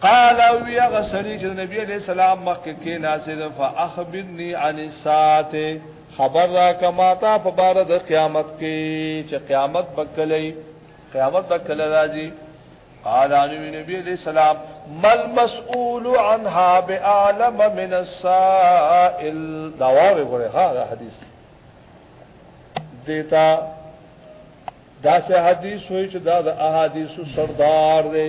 قال او یا غسری چې نبی علیہ السلام مخکې کې ناسید فاخبرنی عن الساعه خبر را کما تا په بار د قیامت کې چې قیامت بکلې قیامت بکل راځي قال ان نبی علیہ السلام مل مسئول عنها بعالم من السائل داوار غره ها حدیث دیتا دا سه حدیث وای چې دا د احادیث سردار دی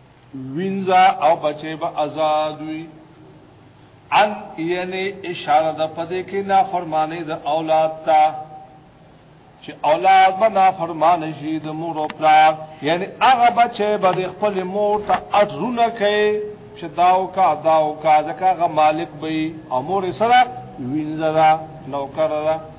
وینځه او بچي به آزاد وي ان یعنی اشاره د پدې کې نافرمانی د اولاد ته چې اولاد به نافرمان شي د مور او پلار یعنی هغه بچي به د خپل مور ته اټرونه کوي چې داو کا داو کا ځکه هغه مالک به او مور سره وینځه نوکر ده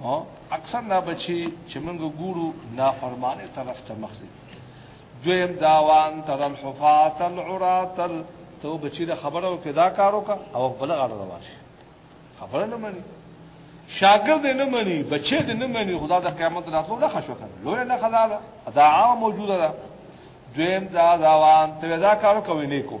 او اکثر دا بچي چې موږ ګورو نافرمانه طرف ته مخ دي دویم داوان تر الحفات العرات تو بچی دا خبره او کدا کارو کا او بل غړ روان شي خبره نه مانی شاګرد نه مانی بچی دې نه مانی خدا د قیامت راتلو نه خشو کړ لوی نه خدا دا دا عام موجوده ده دویم دا داوان تر دا کارو کوي نه کو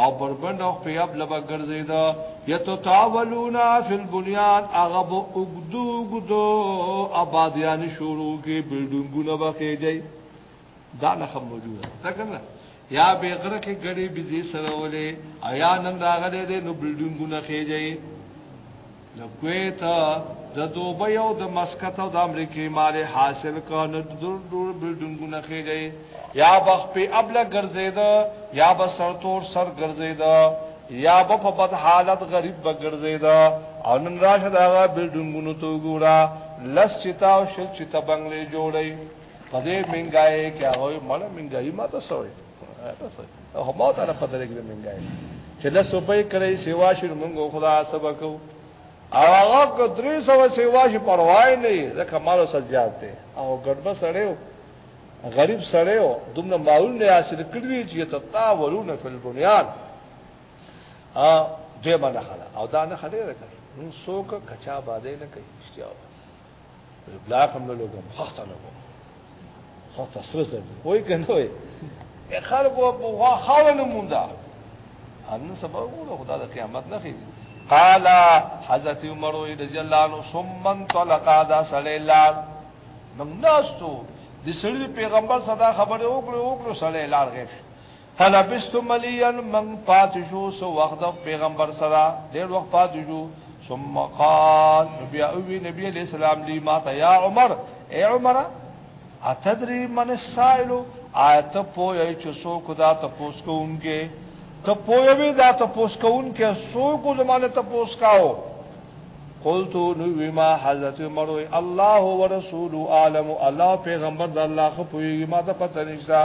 او پر بند او خپیاب لبا ګرځیدا یتطاولون فی البنیان هغه به اوګدو اوګدو آبادیان شروع کی بلډینګونه به کېږي دا نه خبر موجوده دا کنه یا به غره کې ګړې بيزي سره ولې ایا نن راغلې دې نو بلډینګونه خېږي د کویت د دوبۍ او د مسقط او د امریکې مال حاصل کا نه دور دور بلډینګونه خېږي یا بخ په ابله ګرځیدا یا به سرتور سر ګرځیدا یا به په بد حالت غریب به ګرځیدا او نن راشه دا بلډینګونو ته ګورا لس چتا او شل چتا بنگلې جوړي په دې منګای کې هغه مړه منګای ماته سوې او ما ته نه پته لګي منګای چې له صوبې کړې سیوا شي موږ خدا سبق او هغه کو درې سو سیوا شي پروايي نه ځکه مالو سجاد ته او ګډبه سړیو غریب سړیو دومره ماول نه حاصل کړی چې تطاولون فی البنیان ا دې باندې خلا او دا نه خلې راکړي نو څوک کچا باندې نه کوي اشتیاو بلا کوم له لوګم خخته لوګم خخته سره سره وای کنه وای خلق وو خاونه موندا ان سبب وو خدا د قیامت نه خېږي قال حضرت عمر رضی الله عنه ثم انطلق ذا صلی الله نو ناستو د سړي پیغمبر صدا خبره وکړو وکړو صلی الله علیه فلبست مليا من پاتشو سو وخت پیغمبر سرا ډیر وخت پاتشو ثم قال نبي او نبي عليه السلام لي ما ته يا عمر اي عمر اتدري من السائل آیت پوی چې سو کو دا تپوس کوونکې ته پوی وی دا تپوس کوونکې سو کو زمانه تپوس کاو قلت نو ما حضرت عمر الله ورسول عالم الله پیغمبر د الله خو پوی ما ته پته نشته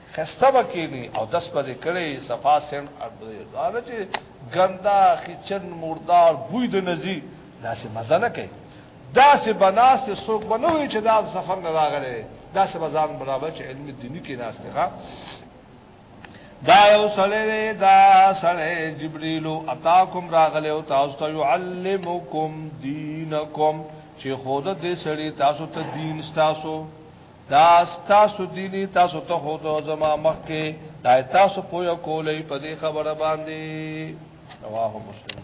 خسته به کینی او دس به کړی صفا سن دا نه چې ګندا خچن مردار بوی د نزی داسې مزه نه کوي داسې بناست سوق بنوي چې دا سفر نه راغلی داسې بزان برابر چې علم دینی کې ناشته ښا دا یو سره دا سره جبرئیل اتاکم راغله او تاسو ته يعلمکم دینکم چې خود دې سړی تاسو ته دین تاسو دا ستاسو دینی تاسو ته خو ته زما مخ کې دا تاسو پویا کولې په دې خبره باندې رواه مسلم